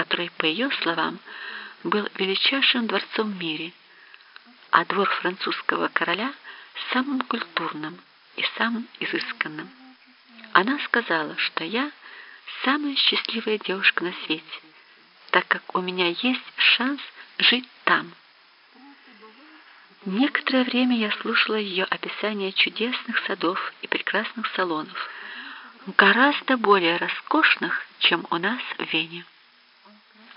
который, по ее словам, был величайшим дворцом в мире, а двор французского короля самым культурным и самым изысканным. Она сказала, что я самая счастливая девушка на свете, так как у меня есть шанс жить там. Некоторое время я слушала ее описание чудесных садов и прекрасных салонов, гораздо более роскошных, чем у нас в Вене.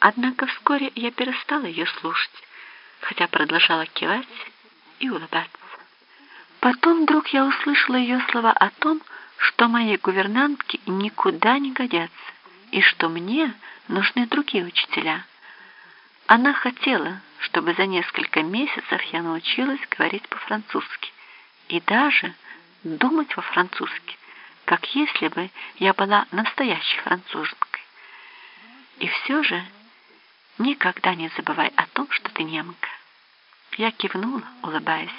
Однако вскоре я перестала ее слушать, хотя продолжала кивать и улыбаться. Потом вдруг я услышала ее слова о том, что мои гувернантки никуда не годятся и что мне нужны другие учителя. Она хотела, чтобы за несколько месяцев я научилась говорить по-французски и даже думать по-французски, как если бы я была настоящей француженкой. И все же никогда не забывай о том, что ты немка. Я кивнула, улыбаясь.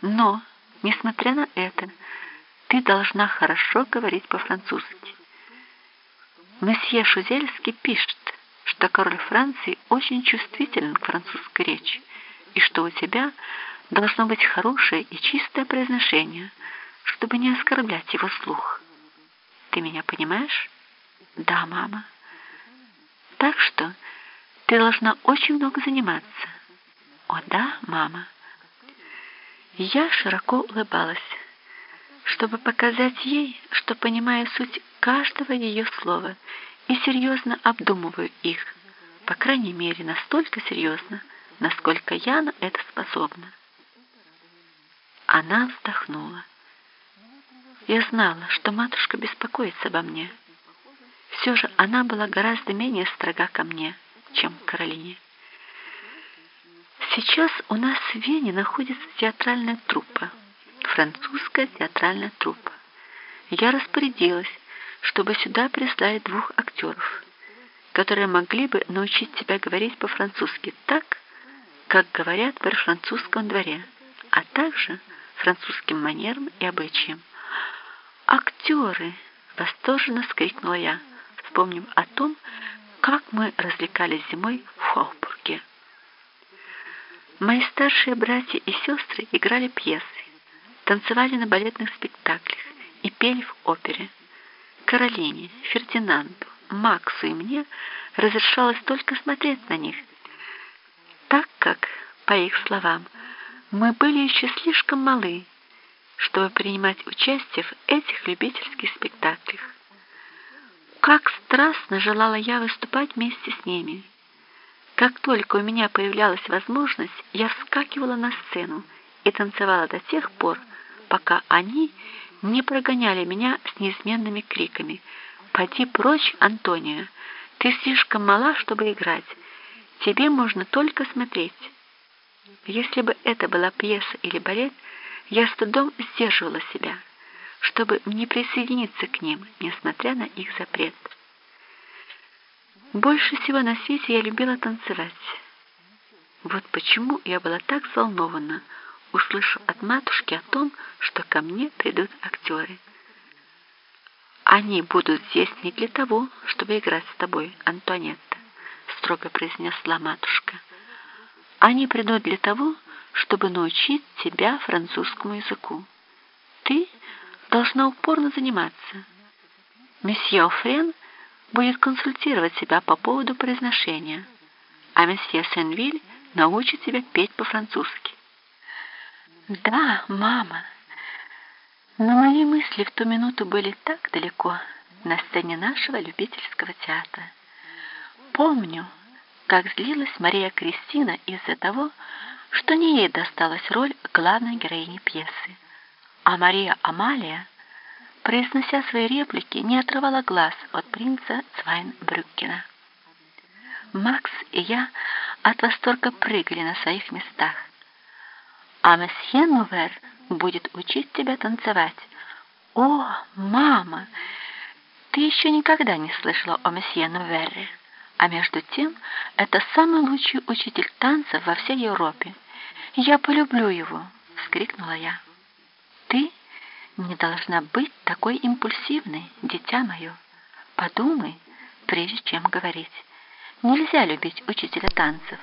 Но, несмотря на это, ты должна хорошо говорить по-французски. Месье Шузельский пишет, что король Франции очень чувствителен к французской речи, и что у тебя должно быть хорошее и чистое произношение, чтобы не оскорблять его слух. Ты меня понимаешь? Да, мама. Так что ты должна очень много заниматься. О, да, мама. Я широко улыбалась, чтобы показать ей, что понимаю суть каждого ее слова и серьезно обдумываю их, по крайней мере, настолько серьезно, насколько я на это способна. Она вздохнула. Я знала, что матушка беспокоится обо мне. Все же она была гораздо менее строга ко мне, чем Каролине. Сейчас у нас в Вене находится театральная труппа, французская театральная труппа. Я распорядилась, чтобы сюда прислали двух актеров, которые могли бы научить тебя говорить по-французски так, как говорят при французском дворе, а также французским манерам и обычаям. «Актеры!» — восторженно вскрикнула я, вспомнив о том, как мы развлекались зимой в Холбурге. Мои старшие братья и сестры играли пьесы, танцевали на балетных спектаклях и пели в опере. Каролине, Фердинанду, Максу и мне разрешалось только смотреть на них, так как, по их словам, мы были еще слишком малы, чтобы принимать участие в этих любительских спектаклях. Как страстно желала я выступать вместе с ними. Как только у меня появлялась возможность, я вскакивала на сцену и танцевала до тех пор, пока они не прогоняли меня с неизменными криками «Поди прочь, Антония! Ты слишком мала, чтобы играть. Тебе можно только смотреть». Если бы это была пьеса или балет, я с трудом сдерживала себя, чтобы не присоединиться к ним, несмотря на их запрет. Больше всего на свете я любила танцевать. Вот почему я была так взволнована, услышав от матушки о том, что ко мне придут актеры. «Они будут здесь не для того, чтобы играть с тобой, Антуанетта», строго произнесла матушка. «Они придут для того, чтобы научить тебя французскому языку. Ты должна упорно заниматься. Месье Офрен будет консультировать себя по поводу произношения, а месье Сенвиль научит тебя петь по-французски. Да, мама. Но мои мысли в ту минуту были так далеко на сцене нашего любительского театра. Помню, как злилась Мария Кристина из-за того, что не ей досталась роль главной героини пьесы, а Мария Амалия, произнося свои реплики, не отрывала глаз от принца Цвайнбрюккена. Макс и я от восторга прыгали на своих местах а месье Нувер будет учить тебя танцевать. О, мама, ты еще никогда не слышала о месье Нувере. А между тем, это самый лучший учитель танцев во всей Европе. Я полюблю его, вскрикнула я. Ты не должна быть такой импульсивной, дитя мое. Подумай, прежде чем говорить. Нельзя любить учителя танцев,